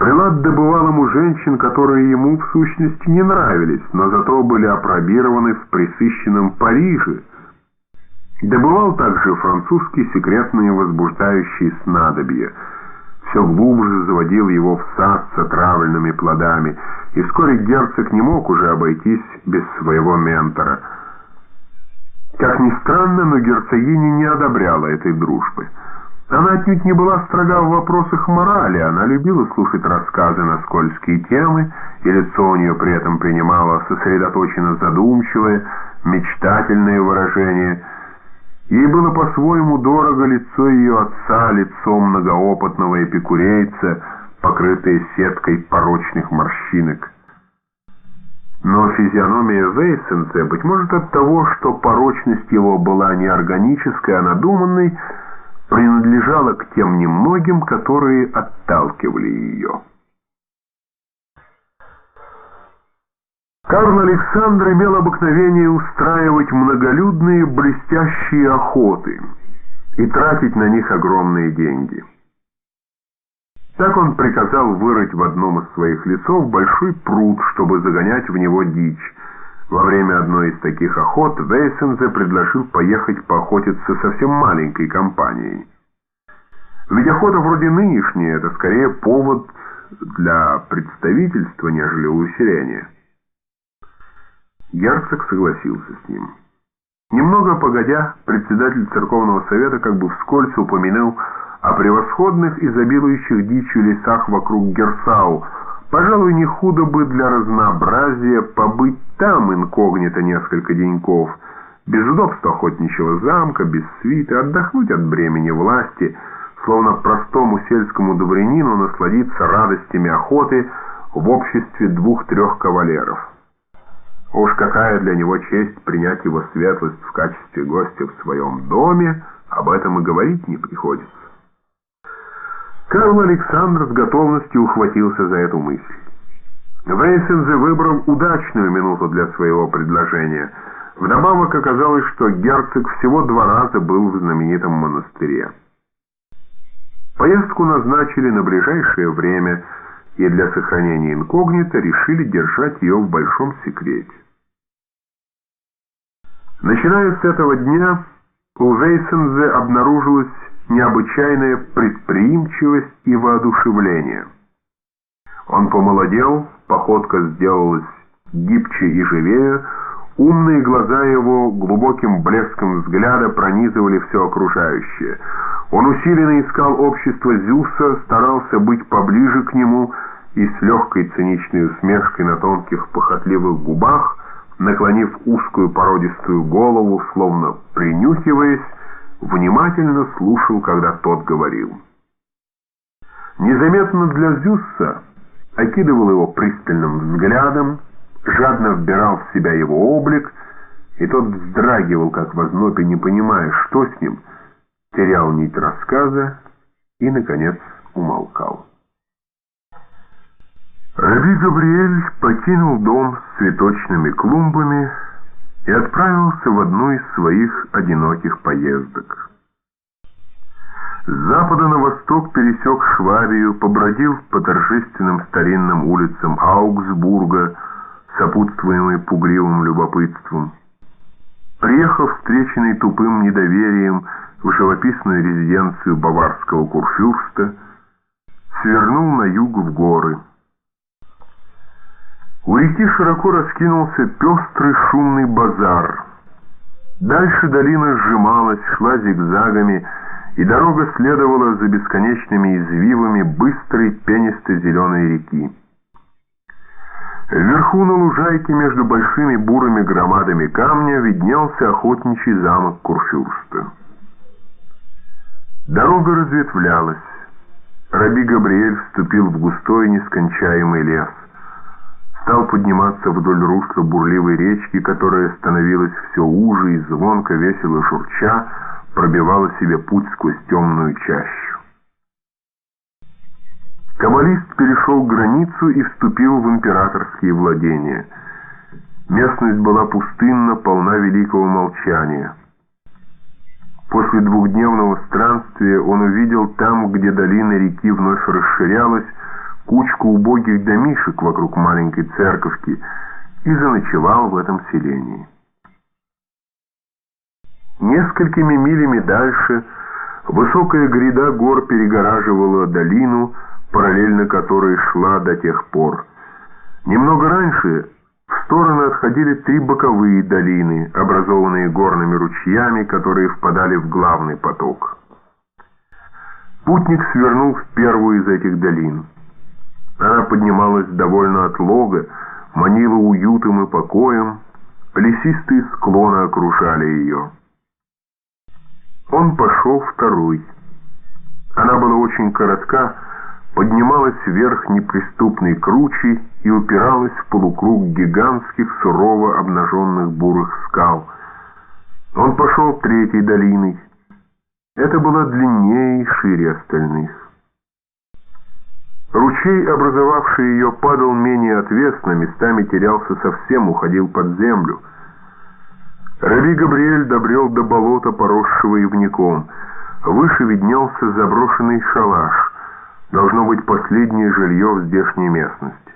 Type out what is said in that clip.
Прилад добывал ему женщин, которые ему в сущности не нравились, но зато были опробированы в присыщенном Париже. Добывал также французские секретные возбуждающие снадобья. Все глубже заводил его в сад с отравленными плодами, и вскоре герцог не мог уже обойтись без своего ментора. Как ни странно, но герцогиня не одобряла этой дружбы. Она отнюдь не была строга в вопросах морали, она любила слушать рассказы на скользкие темы, и лицо у нее при этом принимало сосредоточенно задумчивое, мечтательное выражение. Ей было по-своему дорого лицо ее отца, лицо многоопытного эпикурейца, покрытое сеткой порочных морщинок. Но физиономия Вейсенце, быть может от того, что порочность его была не органической, а надуманной, принадлежала к тем немногим, которые отталкивали ее. Карл Александр имел обыкновение устраивать многолюдные блестящие охоты и тратить на них огромные деньги. Так он приказал вырыть в одном из своих лесов большой пруд, чтобы загонять в него дичь, во время одной из таких охот Вейсензе предложил поехать поохотиться совсем маленькой компанией. Ведь охота вроде нынешней – это скорее повод для представительства, нежели усиления. Герцог согласился с ним. Немного погодя, председатель церковного совета как бы вскользь упомянул о превосходных изобилующих дичью лесах вокруг Герсау – Пожалуй, не худо бы для разнообразия побыть там инкогнито несколько деньков, без удобства охотничьего замка, без свиты, отдохнуть от бремени власти, словно простому сельскому дворянину насладиться радостями охоты в обществе двух-трех кавалеров. Уж какая для него честь принять его светлость в качестве гостя в своем доме, об этом и говорить не приходится. Карл Александр с готовностью ухватился за эту мысль. Вейсензе выбрал удачную минуту для своего предложения. Вдобавок оказалось, что герцог всего два раза был в знаменитом монастыре. Поездку назначили на ближайшее время и для сохранения инкогнито решили держать ее в большом секрете. Начиная с этого дня у Вейсензе обнаружилось необычайная предприимчивость и воодушевление. Он помолодел, походка сделалась гибче и живее, умные глаза его глубоким блеском взгляда пронизывали все окружающее. Он усиленно искал общество Зюса, старался быть поближе к нему и с легкой циничной усмешкой на тонких похотливых губах, наклонив узкую породистую голову, словно принюхиваясь, внимательно слушал, когда тот говорил. Незаметно для Зюсса окидывал его пристальным взглядом, жадно вбирал в себя его облик, и тот вздрагивал, как в ознобе, не понимая, что с ним, терял нить рассказа и, наконец, умолкал. Раби Габриэль покинул дом с цветочными клумбами, и отправился в одну из своих одиноких поездок. С запада на восток пересек Швабию, побродил по торжественным старинным улицам Аугсбурга, сопутствуемый пугливым любопытством. Приехал встреченный тупым недоверием в живописную резиденцию баварского курфюрста, свернул на юг в горы – у реки широко раскинулся пестрый шумный базар. Дальше долина сжималась, шла зигзагами, и дорога следовала за бесконечными извивами быстрой пенисто-зеленой реки. Вверху на лужайке между большими бурыми громадами камня виднелся охотничий замок Курфюрста. Дорога разветвлялась. Раби Габриэль вступил в густой нескончаемый лес стал подниматься вдоль русла бурливой речки, которая становилась все уже и звонко, весело шурча, пробивала себе путь сквозь темную чащу. Каббалист перешел границу и вступил в императорские владения. Местность была пустынна, полна великого молчания. После двухдневного странствия он увидел там, где долина реки вновь расширялась, кучку убогих домишек вокруг маленькой церковки и заночевал в этом селении. Несколькими милями дальше высокая гряда гор перегораживала долину, параллельно которой шла до тех пор. Немного раньше в стороны отходили три боковые долины, образованные горными ручьями, которые впадали в главный поток. Путник свернул в первую из этих долин. Поднималась довольно отлого, манила уютом и покоем, лесистые склоны окружали ее. Он пошел второй. Она была очень коротка, поднималась вверх неприступной кручи и упиралась в полукруг гигантских сурово обнаженных бурых скал. Он пошел третьей долиной. Это была длиннее и шире остальных. Ручей, образовавший ее, падал менее отвесно, местами терялся совсем, уходил под землю. Раби Габриэль добрел до болота, поросшего ивняком. Выше виднелся заброшенный шалаш, должно быть последнее жилье в здешней местности.